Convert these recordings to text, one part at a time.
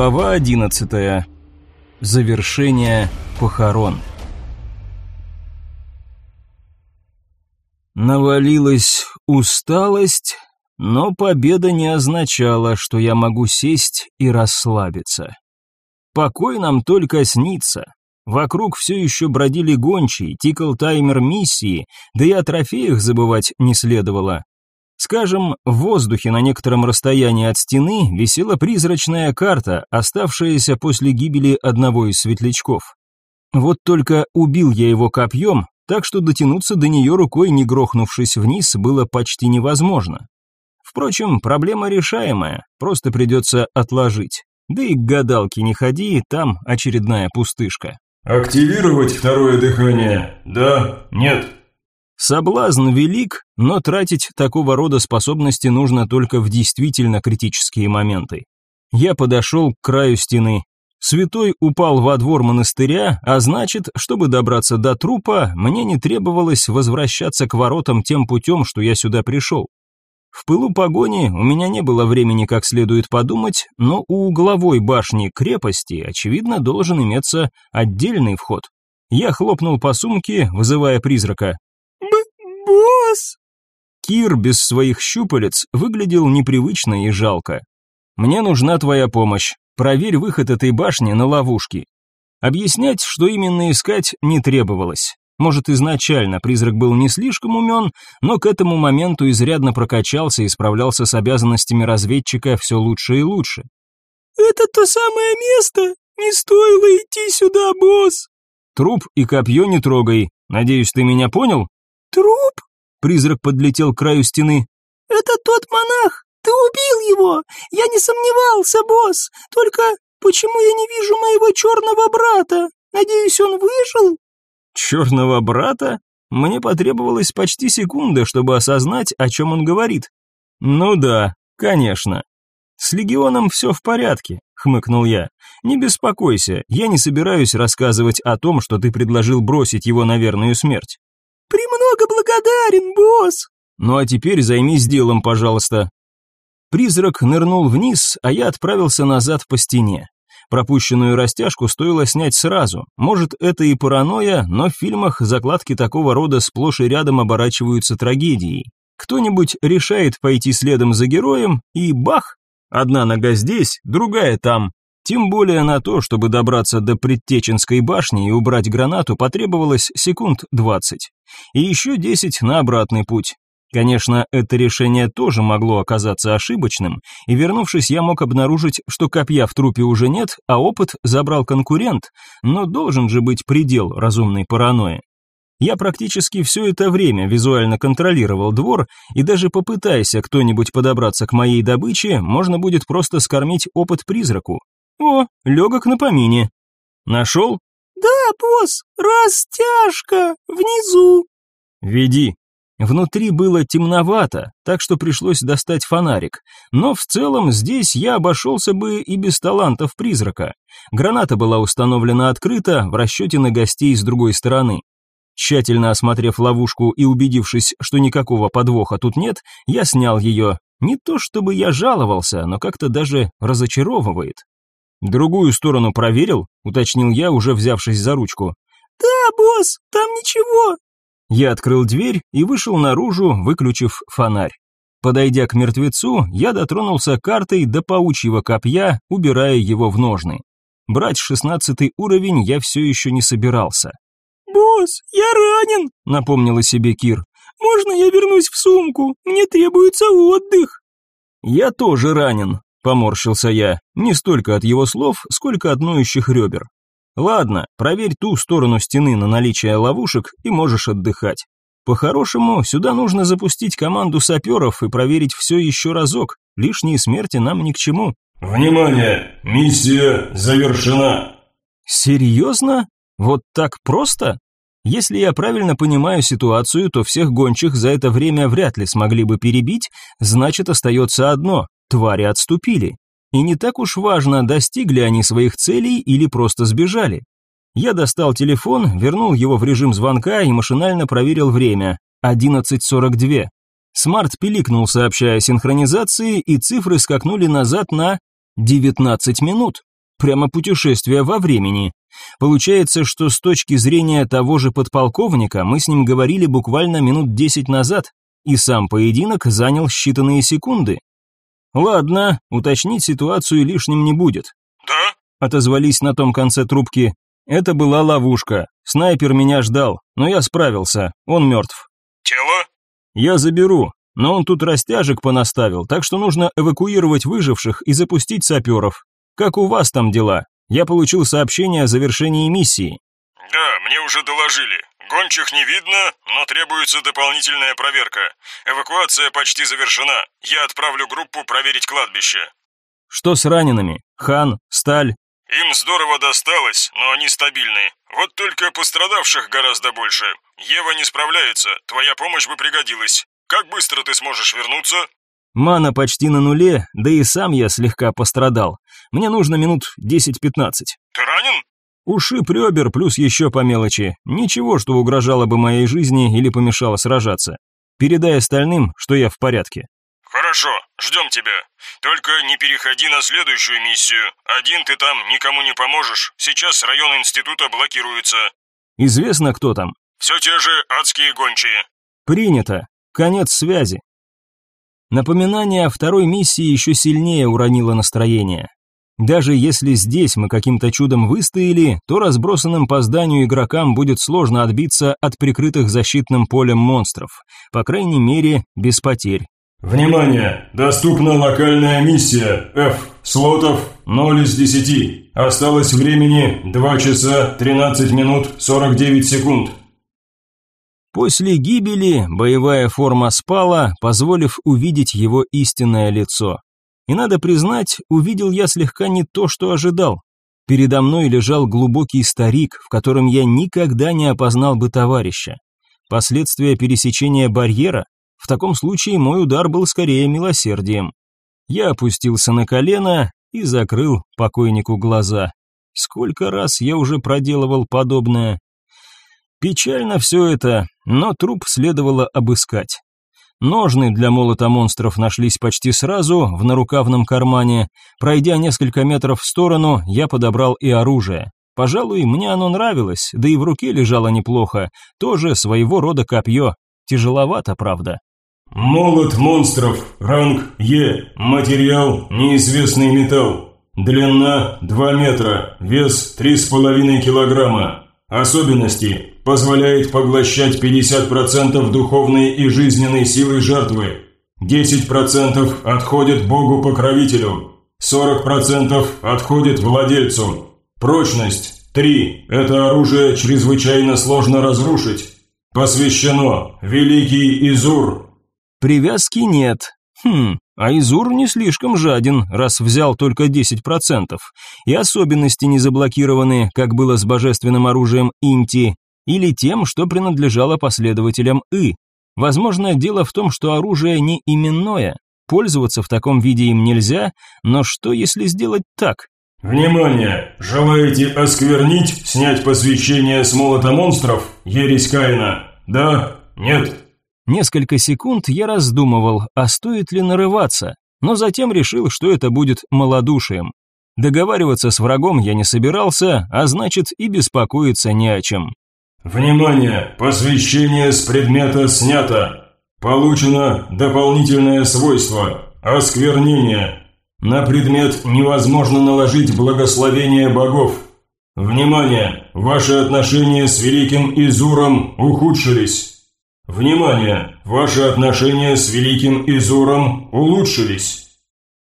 Глава 11. Завершение похорон. Навалилась усталость, но победа не означала, что я могу сесть и расслабиться. Покой нам только снится. Вокруг все еще бродили гончие, тикал таймер миссии, да и о трофеях забывать не следовало. Скажем, в воздухе на некотором расстоянии от стены висела призрачная карта, оставшаяся после гибели одного из светлячков. Вот только убил я его копьем, так что дотянуться до нее рукой, не грохнувшись вниз, было почти невозможно. Впрочем, проблема решаемая, просто придется отложить. Да и к гадалке не ходи, там очередная пустышка. «Активировать второе дыхание? Да? Нет?» Соблазн велик, но тратить такого рода способности нужно только в действительно критические моменты. Я подошел к краю стены. Святой упал во двор монастыря, а значит, чтобы добраться до трупа, мне не требовалось возвращаться к воротам тем путем, что я сюда пришел. В пылу погони у меня не было времени как следует подумать, но у угловой башни крепости, очевидно, должен иметься отдельный вход. Я хлопнул по сумке, вызывая призрака босс!» Кир без своих щупалец выглядел непривычно и жалко. «Мне нужна твоя помощь. Проверь выход этой башни на ловушки». Объяснять, что именно искать, не требовалось. Может, изначально призрак был не слишком умен, но к этому моменту изрядно прокачался и справлялся с обязанностями разведчика все лучше и лучше. «Это то самое место! Не стоило идти сюда, босс!» «Труп и копье не трогай. Надеюсь, ты меня понял?» Труп? Призрак подлетел к краю стены. Это тот монах! Ты убил его! Я не сомневался, босс! Только почему я не вижу моего черного брата? Надеюсь, он выжил? Черного брата? Мне потребовалось почти секунда, чтобы осознать, о чем он говорит. Ну да, конечно. С легионом все в порядке, хмыкнул я. Не беспокойся, я не собираюсь рассказывать о том, что ты предложил бросить его на верную смерть. «Премного благодарен, босс!» «Ну а теперь займись делом, пожалуйста». Призрак нырнул вниз, а я отправился назад по стене. Пропущенную растяжку стоило снять сразу. Может, это и паранойя, но в фильмах закладки такого рода сплошь и рядом оборачиваются трагедией. Кто-нибудь решает пойти следом за героем, и бах! Одна нога здесь, другая там. Тем более на то, чтобы добраться до Предтеченской башни и убрать гранату, потребовалось секунд 20. И еще 10 на обратный путь. Конечно, это решение тоже могло оказаться ошибочным, и вернувшись, я мог обнаружить, что копья в трупе уже нет, а опыт забрал конкурент, но должен же быть предел разумной паранойи. Я практически все это время визуально контролировал двор, и даже попытаясь, кто-нибудь подобраться к моей добыче, можно будет просто скормить опыт призраку. О, легок на помине. Нашел? Да, босс, растяжка, внизу. Веди. Внутри было темновато, так что пришлось достать фонарик. Но в целом здесь я обошелся бы и без талантов призрака. Граната была установлена открыто, в расчете на гостей с другой стороны. Тщательно осмотрев ловушку и убедившись, что никакого подвоха тут нет, я снял ее. Не то чтобы я жаловался, но как-то даже разочаровывает. «Другую сторону проверил?» – уточнил я, уже взявшись за ручку. «Да, босс, там ничего». Я открыл дверь и вышел наружу, выключив фонарь. Подойдя к мертвецу, я дотронулся картой до паучьего копья, убирая его в ножны. Брать шестнадцатый уровень я все еще не собирался. «Босс, я ранен», — напомнила себе Кир. «Можно я вернусь в сумку? Мне требуется отдых». «Я тоже ранен», Поморщился я, не столько от его слов, сколько от ноющих ребер. Ладно, проверь ту сторону стены на наличие ловушек и можешь отдыхать. По-хорошему, сюда нужно запустить команду саперов и проверить все еще разок. Лишние смерти нам ни к чему. Внимание! Миссия завершена! Серьезно? Вот так просто? Если я правильно понимаю ситуацию, то всех гончих за это время вряд ли смогли бы перебить, значит остается одно Твари отступили. И не так уж важно, достигли они своих целей или просто сбежали. Я достал телефон, вернул его в режим звонка и машинально проверил время. 11.42. Смарт пиликнул, сообщая о синхронизации, и цифры скакнули назад на 19 минут. Прямо путешествие во времени. Получается, что с точки зрения того же подполковника мы с ним говорили буквально минут 10 назад, и сам поединок занял считанные секунды. Ладно, уточнить ситуацию лишним не будет. Да? Отозвались на том конце трубки. Это была ловушка. Снайпер меня ждал, но я справился. Он мертв. Тело? Я заберу, но он тут растяжек понаставил, так что нужно эвакуировать выживших и запустить саперов. Как у вас там дела? Я получил сообщение о завершении миссии. Да, мне уже доложили. Гончих не видно, но требуется дополнительная проверка. Эвакуация почти завершена. Я отправлю группу проверить кладбище». «Что с ранеными? Хан? Сталь?» «Им здорово досталось, но они стабильны. Вот только пострадавших гораздо больше. Ева не справляется, твоя помощь бы пригодилась. Как быстро ты сможешь вернуться?» Мана почти на нуле, да и сам я слегка пострадал. Мне нужно минут 10-15. «Ты ранен?» Ушиб ребер плюс еще по мелочи. Ничего, что угрожало бы моей жизни или помешало сражаться. Передай остальным, что я в порядке. Хорошо, ждем тебя. Только не переходи на следующую миссию. Один ты там никому не поможешь. Сейчас район института блокируется. Известно, кто там? Все те же адские гончие. Принято. Конец связи. Напоминание о второй миссии еще сильнее уронило настроение. Даже если здесь мы каким-то чудом выстояли, то разбросанным по зданию игрокам будет сложно отбиться от прикрытых защитным полем монстров. По крайней мере, без потерь. Внимание! Доступна локальная миссия F. Слотов 0 из 10. Осталось времени 2 часа 13 минут 49 секунд. После гибели боевая форма спала, позволив увидеть его истинное лицо. И надо признать, увидел я слегка не то, что ожидал. Передо мной лежал глубокий старик, в котором я никогда не опознал бы товарища. Последствия пересечения барьера? В таком случае мой удар был скорее милосердием. Я опустился на колено и закрыл покойнику глаза. Сколько раз я уже проделывал подобное. Печально все это, но труп следовало обыскать. Ножны для молота монстров нашлись почти сразу в нарукавном кармане. Пройдя несколько метров в сторону, я подобрал и оружие. Пожалуй, мне оно нравилось, да и в руке лежало неплохо. Тоже своего рода копье. Тяжеловато, правда. Молот монстров. Ранг Е. Материал – неизвестный металл. Длина – 2 метра. Вес – 3,5 килограмма. Особенности позволяет поглощать 50% духовной и жизненной силы жертвы, 10% отходит Богу-покровителю, 40% отходит владельцу. Прочность 3. Это оружие чрезвычайно сложно разрушить. Посвящено Великий Изур. Привязки нет. Хм, а Изур не слишком жаден, раз взял только 10%, и особенности не заблокированы, как было с божественным оружием Инти, или тем, что принадлежало последователям И. Возможно, дело в том, что оружие не именное, пользоваться в таком виде им нельзя, но что если сделать так? «Внимание! Желаете осквернить, снять посвящение с молота монстров? Ересь Каина? Да? Нет?» Несколько секунд я раздумывал, а стоит ли нарываться, но затем решил, что это будет малодушием. Договариваться с врагом я не собирался, а значит и беспокоиться не о чем. «Внимание! Посвящение с предмета снято! Получено дополнительное свойство – осквернение. На предмет невозможно наложить благословение богов. Внимание! Ваши отношения с великим Изуром ухудшились!» Внимание! Ваши отношения с Великим Изуром улучшились.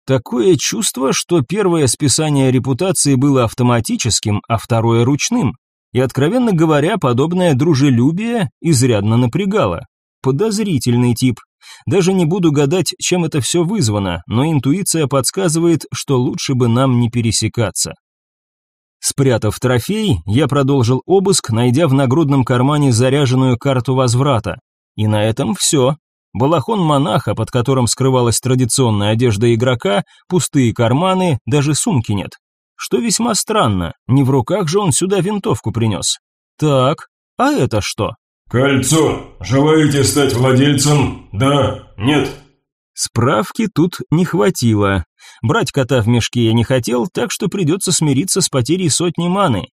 Такое чувство, что первое списание репутации было автоматическим, а второе ручным. И, откровенно говоря, подобное дружелюбие изрядно напрягало. Подозрительный тип. Даже не буду гадать, чем это все вызвано, но интуиция подсказывает, что лучше бы нам не пересекаться. Спрятав трофей, я продолжил обыск, найдя в нагрудном кармане заряженную карту возврата. И на этом все. Балахон монаха, под которым скрывалась традиционная одежда игрока, пустые карманы, даже сумки нет. Что весьма странно, не в руках же он сюда винтовку принес. Так, а это что? «Кольцо! Желаете стать владельцем? Да? Нет?» Справки тут не хватило. Брать кота в мешке я не хотел, так что придется смириться с потерей сотни маны.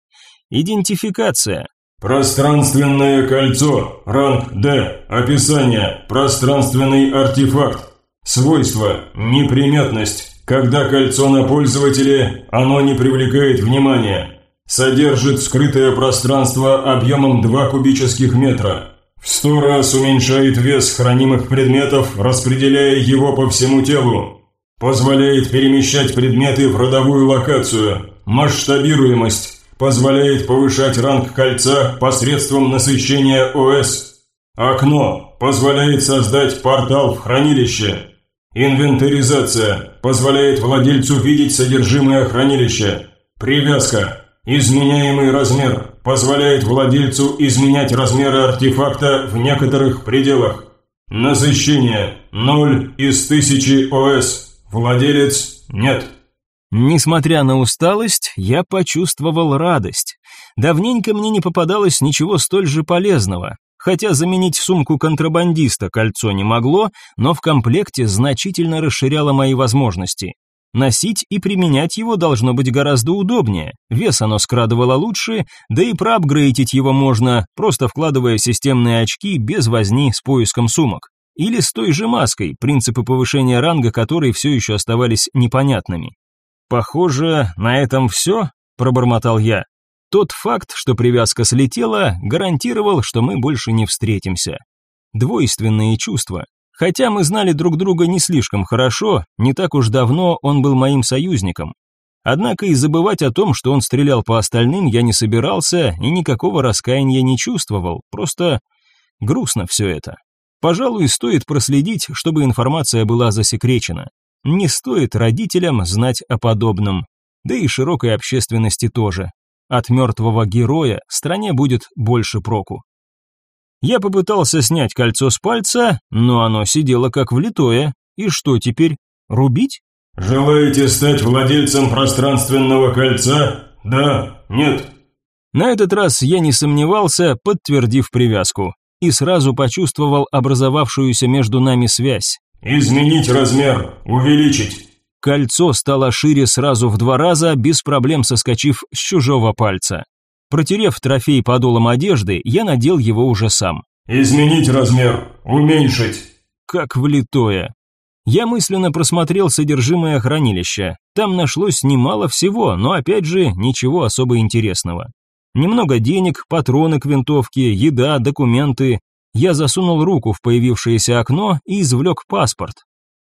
Идентификация. Пространственное кольцо. Ранг D. Описание. Пространственный артефакт. Свойства. Неприметность. Когда кольцо на пользователе, оно не привлекает внимания. Содержит скрытое пространство объемом 2 кубических метра. В 100 раз уменьшает вес хранимых предметов, распределяя его по всему телу. Позволяет перемещать предметы в родовую локацию. Масштабируемость позволяет повышать ранг кольца посредством насыщения ОС. Окно позволяет создать портал в хранилище. Инвентаризация позволяет владельцу видеть содержимое хранилища. Привязка. Изменяемый размер позволяет владельцу изменять размеры артефакта в некоторых пределах. Насыщение 0 из 1000 ОС. Владелец нет. Несмотря на усталость, я почувствовал радость. Давненько мне не попадалось ничего столь же полезного. Хотя заменить сумку контрабандиста кольцо не могло, но в комплекте значительно расширяло мои возможности. Носить и применять его должно быть гораздо удобнее, вес оно скрадывало лучше, да и проапгрейтить его можно, просто вкладывая системные очки без возни с поиском сумок. Или с той же маской, принципы повышения ранга которой все еще оставались непонятными. «Похоже, на этом все», – пробормотал я. Тот факт, что привязка слетела, гарантировал, что мы больше не встретимся. Двойственные чувства. Хотя мы знали друг друга не слишком хорошо, не так уж давно он был моим союзником. Однако и забывать о том, что он стрелял по остальным, я не собирался и никакого раскаяния не чувствовал, просто грустно все это. Пожалуй, стоит проследить, чтобы информация была засекречена. Не стоит родителям знать о подобном, да и широкой общественности тоже. От мертвого героя стране будет больше проку. Я попытался снять кольцо с пальца, но оно сидело как влитое. И что теперь? Рубить? Желаете стать владельцем пространственного кольца? Да? Нет? На этот раз я не сомневался, подтвердив привязку, и сразу почувствовал образовавшуюся между нами связь. «Изменить размер, увеличить». Кольцо стало шире сразу в два раза, без проблем соскочив с чужого пальца. Протерев трофей подолом одежды, я надел его уже сам. «Изменить размер, уменьшить». Как влитое. Я мысленно просмотрел содержимое хранилища. Там нашлось немало всего, но опять же, ничего особо интересного. Немного денег, патроны к винтовке, еда, документы. Я засунул руку в появившееся окно и извлек паспорт.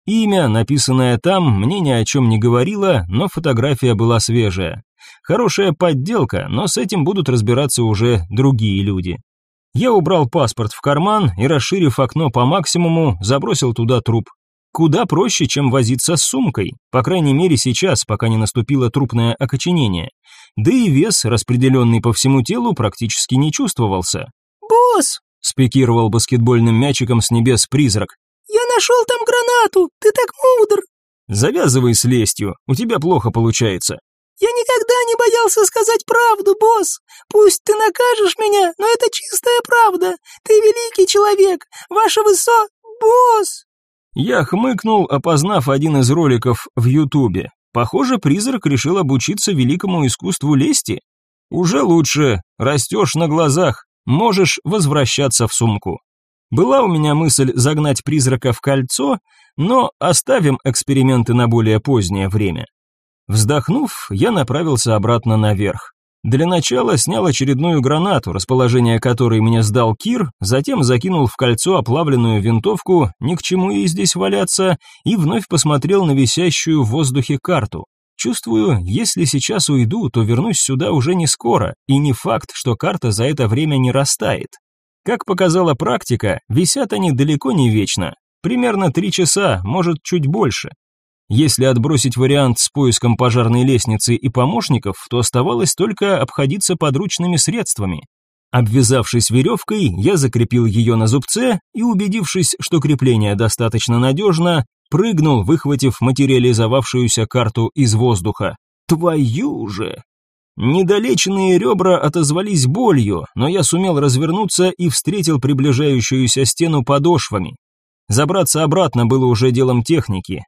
Имя, написанное там, мне ни о чем не говорило, но фотография была свежая. Хорошая подделка, но с этим будут разбираться уже другие люди. Я убрал паспорт в карман и, расширив окно по максимуму, забросил туда труп. Куда проще, чем возиться с сумкой, по крайней мере сейчас, пока не наступило трупное окоченение. Да и вес, распределенный по всему телу, практически не чувствовался. «Босс, спикировал баскетбольным мячиком с небес призрак. «Я нашел там гранату, ты так мудр!» «Завязывай с лестью, у тебя плохо получается». «Я никогда не боялся сказать правду, босс. Пусть ты накажешь меня, но это чистая правда. Ты великий человек, ваше высо... босс!» Я хмыкнул, опознав один из роликов в Ютубе. Похоже, призрак решил обучиться великому искусству лести. Уже лучше, растешь на глазах. Можешь возвращаться в сумку. Была у меня мысль загнать призрака в кольцо, но оставим эксперименты на более позднее время. Вздохнув, я направился обратно наверх. Для начала снял очередную гранату, расположение которой мне сдал Кир, затем закинул в кольцо оплавленную винтовку, ни к чему ей здесь валяться, и вновь посмотрел на висящую в воздухе карту. Чувствую, если сейчас уйду, то вернусь сюда уже не скоро, и не факт, что карта за это время не растает. Как показала практика, висят они далеко не вечно, примерно три часа, может чуть больше. Если отбросить вариант с поиском пожарной лестницы и помощников, то оставалось только обходиться подручными средствами. Обвязавшись веревкой, я закрепил ее на зубце и, убедившись, что крепление достаточно надежно, прыгнул, выхватив материализовавшуюся карту из воздуха. «Твою же!» Недолеченные ребра отозвались болью, но я сумел развернуться и встретил приближающуюся стену подошвами. Забраться обратно было уже делом техники.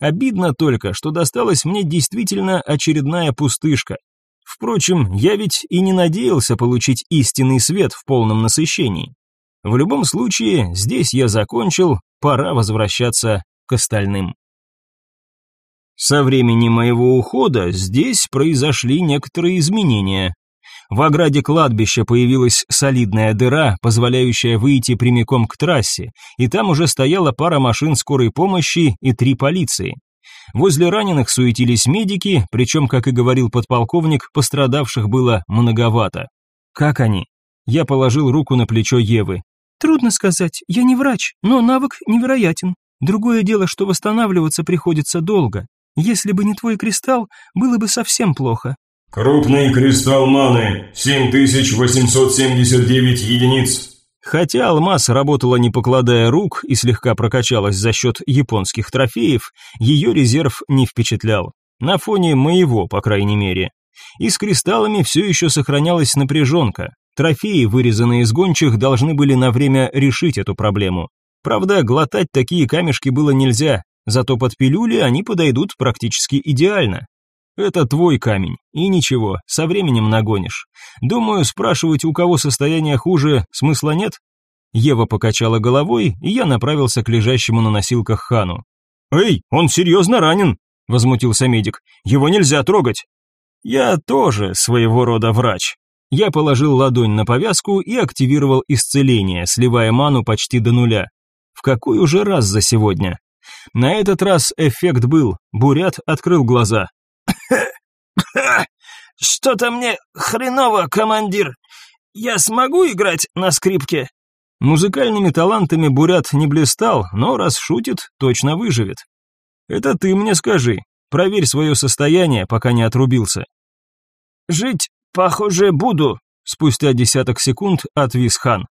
Обидно только, что досталась мне действительно очередная пустышка. Впрочем, я ведь и не надеялся получить истинный свет в полном насыщении. В любом случае, здесь я закончил, пора возвращаться остальным. Со времени моего ухода здесь произошли некоторые изменения. В ограде кладбища появилась солидная дыра, позволяющая выйти прямиком к трассе, и там уже стояла пара машин скорой помощи и три полиции. Возле раненых суетились медики, причем, как и говорил подполковник, пострадавших было многовато. «Как они?» Я положил руку на плечо Евы. «Трудно сказать, я не врач, но навык невероятен. Другое дело, что восстанавливаться приходится долго. Если бы не твой кристалл, было бы совсем плохо. Крупный кристалл маны 7879 единиц. Хотя алмаз работала не покладая рук и слегка прокачалась за счет японских трофеев, ее резерв не впечатлял. На фоне моего, по крайней мере. И с кристаллами все еще сохранялась напряженка. Трофеи, вырезанные из гончих, должны были на время решить эту проблему. Правда, глотать такие камешки было нельзя, зато под пилюли они подойдут практически идеально. Это твой камень, и ничего, со временем нагонишь. Думаю, спрашивать, у кого состояние хуже, смысла нет? Ева покачала головой, и я направился к лежащему на носилках Хану. «Эй, он серьезно ранен!» – возмутился медик. «Его нельзя трогать!» «Я тоже своего рода врач», я положил ладонь на повязку и активировал исцеление, сливая ману почти до нуля. Какой уже раз за сегодня? На этот раз эффект был. Бурят открыл глаза. «Что-то мне хреново, командир. Я смогу играть на скрипке?» Музыкальными талантами Бурят не блистал, но раз шутит, точно выживет. «Это ты мне скажи. Проверь свое состояние, пока не отрубился». «Жить, похоже, буду», — спустя десяток секунд отвис хан.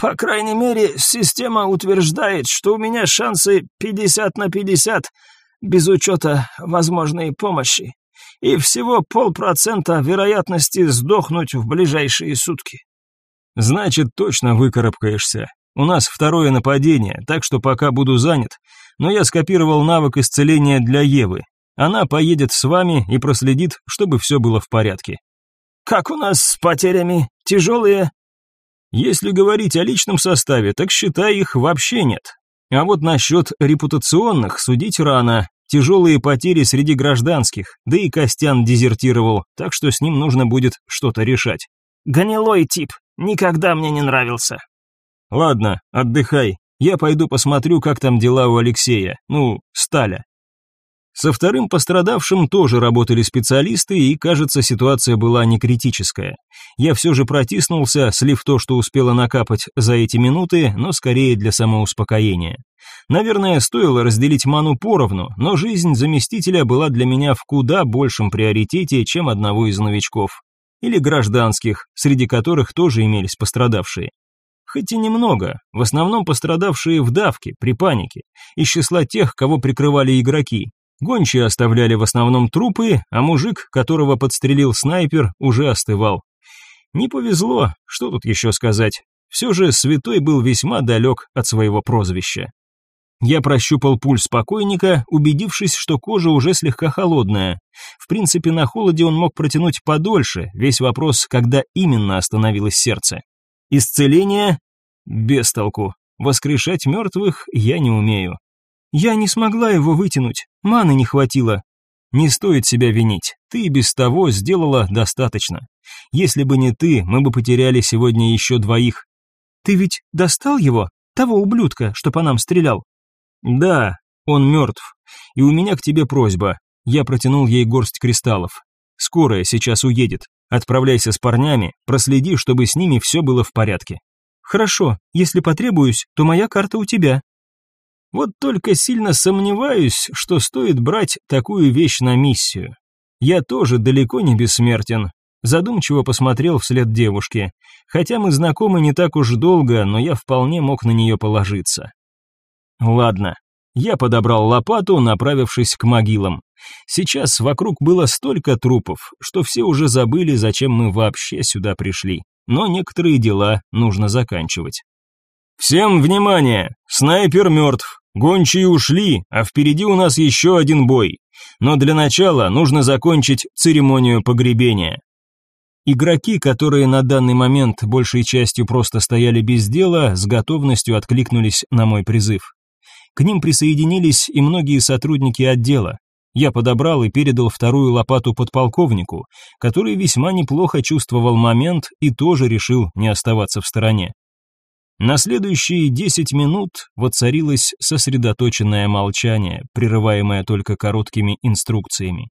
По крайней мере, система утверждает, что у меня шансы 50 на 50, без учета возможной помощи, и всего полпроцента вероятности сдохнуть в ближайшие сутки. Значит, точно выкарабкаешься. У нас второе нападение, так что пока буду занят, но я скопировал навык исцеления для Евы. Она поедет с вами и проследит, чтобы все было в порядке. Как у нас с потерями? Тяжелые? Если говорить о личном составе, так считай их вообще нет. А вот насчет репутационных судить рано. Тяжелые потери среди гражданских, да и Костян дезертировал, так что с ним нужно будет что-то решать. Гнилой тип, никогда мне не нравился. Ладно, отдыхай. Я пойду посмотрю, как там дела у Алексея, ну, Сталя. Со вторым пострадавшим тоже работали специалисты, и, кажется, ситуация была не критическая. Я все же протиснулся, слив то, что успела накапать за эти минуты, но скорее для самоуспокоения. Наверное, стоило разделить ману поровну, но жизнь заместителя была для меня в куда большем приоритете, чем одного из новичков. Или гражданских, среди которых тоже имелись пострадавшие. Хоть и немного, в основном пострадавшие в давке, при панике, из числа тех, кого прикрывали игроки, Гончие оставляли в основном трупы, а мужик, которого подстрелил снайпер, уже остывал. Не повезло, что тут еще сказать. Все же святой был весьма далек от своего прозвища. Я прощупал пульс покойника, убедившись, что кожа уже слегка холодная. В принципе, на холоде он мог протянуть подольше, весь вопрос, когда именно остановилось сердце. Исцеление? Без толку. Воскрешать мертвых я не умею. Я не смогла его вытянуть, маны не хватило. Не стоит себя винить, ты без того сделала достаточно. Если бы не ты, мы бы потеряли сегодня еще двоих. Ты ведь достал его, того ублюдка, что по нам стрелял? Да, он мертв. И у меня к тебе просьба. Я протянул ей горсть кристаллов. Скорая сейчас уедет. Отправляйся с парнями, проследи, чтобы с ними все было в порядке. Хорошо, если потребуюсь, то моя карта у тебя, вот только сильно сомневаюсь, что стоит брать такую вещь на миссию. Я тоже далеко не бессмертен. Задумчиво посмотрел вслед девушке. Хотя мы знакомы не так уж долго, но я вполне мог на нее положиться. Ладно. Я подобрал лопату, направившись к могилам. Сейчас вокруг было столько трупов, что все уже забыли, зачем мы вообще сюда пришли. Но некоторые дела нужно заканчивать. «Всем внимание! Снайпер мертв. Гончие ушли, а впереди у нас еще один бой. Но для начала нужно закончить церемонию погребения. Игроки, которые на данный момент большей частью просто стояли без дела, с готовностью откликнулись на мой призыв. К ним присоединились и многие сотрудники отдела. Я подобрал и передал вторую лопату подполковнику, который весьма неплохо чувствовал момент и тоже решил не оставаться в стороне. На следующие десять минут воцарилось сосредоточенное молчание, прерываемое только короткими инструкциями.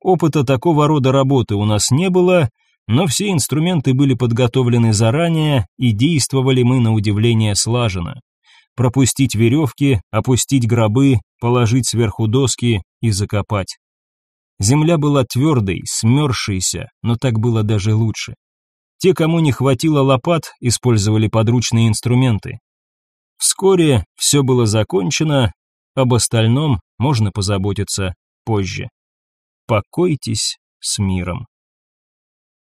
Опыта такого рода работы у нас не было, но все инструменты были подготовлены заранее, и действовали мы на удивление слаженно. Пропустить веревки, опустить гробы, положить сверху доски и закопать. Земля была твердой, смерзшейся, но так было даже лучше. Те, кому не хватило лопат, использовали подручные инструменты. Вскоре все было закончено, об остальном можно позаботиться позже. Покойтесь с миром.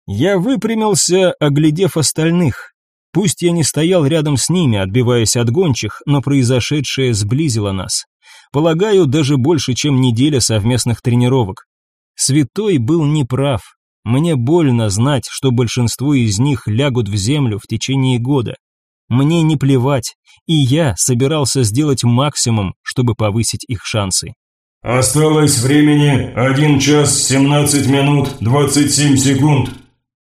Я выпрямился, оглядев остальных. Пусть я не стоял рядом с ними, отбиваясь от гончих, но произошедшее сблизило нас. Полагаю, даже больше, чем неделя совместных тренировок. Святой был неправ. Мне больно знать, что большинство из них лягут в землю в течение года. Мне не плевать, и я собирался сделать максимум, чтобы повысить их шансы. Осталось времени 1 час 17 минут 27 секунд.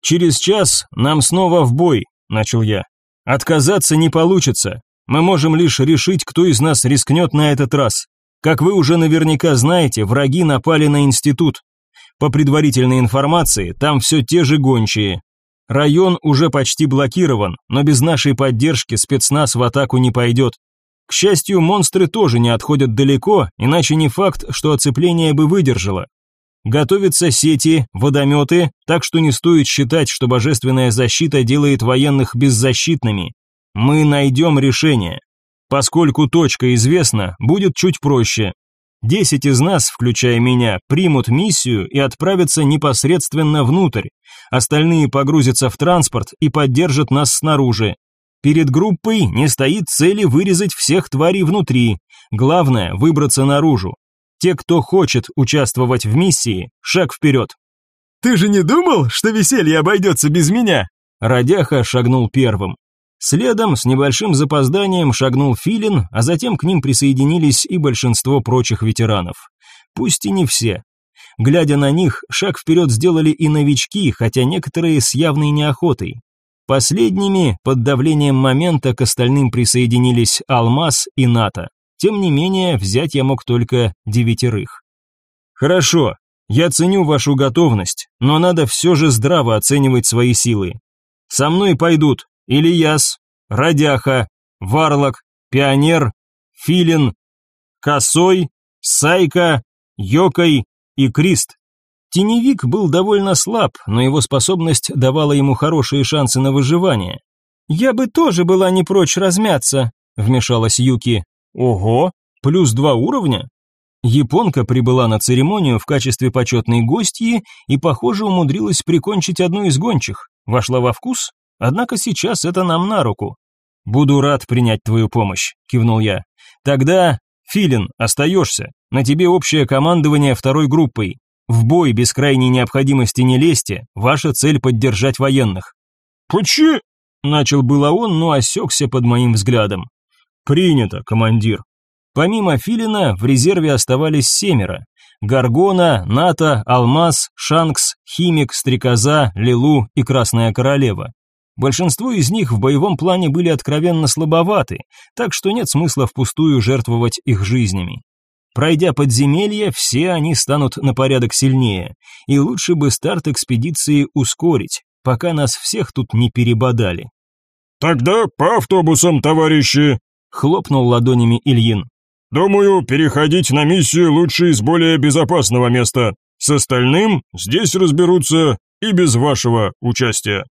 Через час нам снова в бой, начал я. Отказаться не получится. Мы можем лишь решить, кто из нас рискнет на этот раз. Как вы уже наверняка знаете, враги напали на институт. По предварительной информации, там все те же гончие. Район уже почти блокирован, но без нашей поддержки спецназ в атаку не пойдет. К счастью, монстры тоже не отходят далеко, иначе не факт, что оцепление бы выдержало. Готовятся сети, водометы, так что не стоит считать, что божественная защита делает военных беззащитными. Мы найдем решение. Поскольку точка известна, будет чуть проще. Десять из нас, включая меня, примут миссию и отправятся непосредственно внутрь. Остальные погрузятся в транспорт и поддержат нас снаружи. Перед группой не стоит цели вырезать всех тварей внутри. Главное – выбраться наружу. Те, кто хочет участвовать в миссии, шаг вперед. «Ты же не думал, что веселье обойдется без меня?» Радяха шагнул первым. Следом с небольшим запозданием шагнул Филин, а затем к ним присоединились и большинство прочих ветеранов. Пусть и не все. Глядя на них, шаг вперед сделали и новички, хотя некоторые с явной неохотой. Последними, под давлением момента, к остальным присоединились Алмаз и НАТО. Тем не менее, взять я мог только девятерых. «Хорошо, я ценю вашу готовность, но надо все же здраво оценивать свои силы. Со мной пойдут Ильяс, Радяха, Варлок, Пионер, Филин, Косой, Сайка, Йокой и Крист. Теневик был довольно слаб, но его способность давала ему хорошие шансы на выживание. «Я бы тоже была не прочь размяться», — вмешалась Юки. «Ого, плюс два уровня?» Японка прибыла на церемонию в качестве почетной гостьи и, похоже, умудрилась прикончить одну из гончих. Вошла во вкус? Однако сейчас это нам на руку. Буду рад принять твою помощь, кивнул я. Тогда, Филин, остаешься. На тебе общее командование второй группой. В бой без крайней необходимости не лезьте. Ваша цель поддержать военных. Почему? начал было он, но осекся под моим взглядом. Принято, командир. Помимо Филина в резерве оставались семеро: Гаргона, Ната, Алмаз, Шанкс, Химик, Стрекоза, Лилу и Красная королева. Большинство из них в боевом плане были откровенно слабоваты, так что нет смысла впустую жертвовать их жизнями. Пройдя подземелья, все они станут на порядок сильнее, и лучше бы старт экспедиции ускорить, пока нас всех тут не перебодали. «Тогда по автобусам, товарищи!» — хлопнул ладонями Ильин. «Думаю, переходить на миссию лучше из более безопасного места. С остальным здесь разберутся и без вашего участия».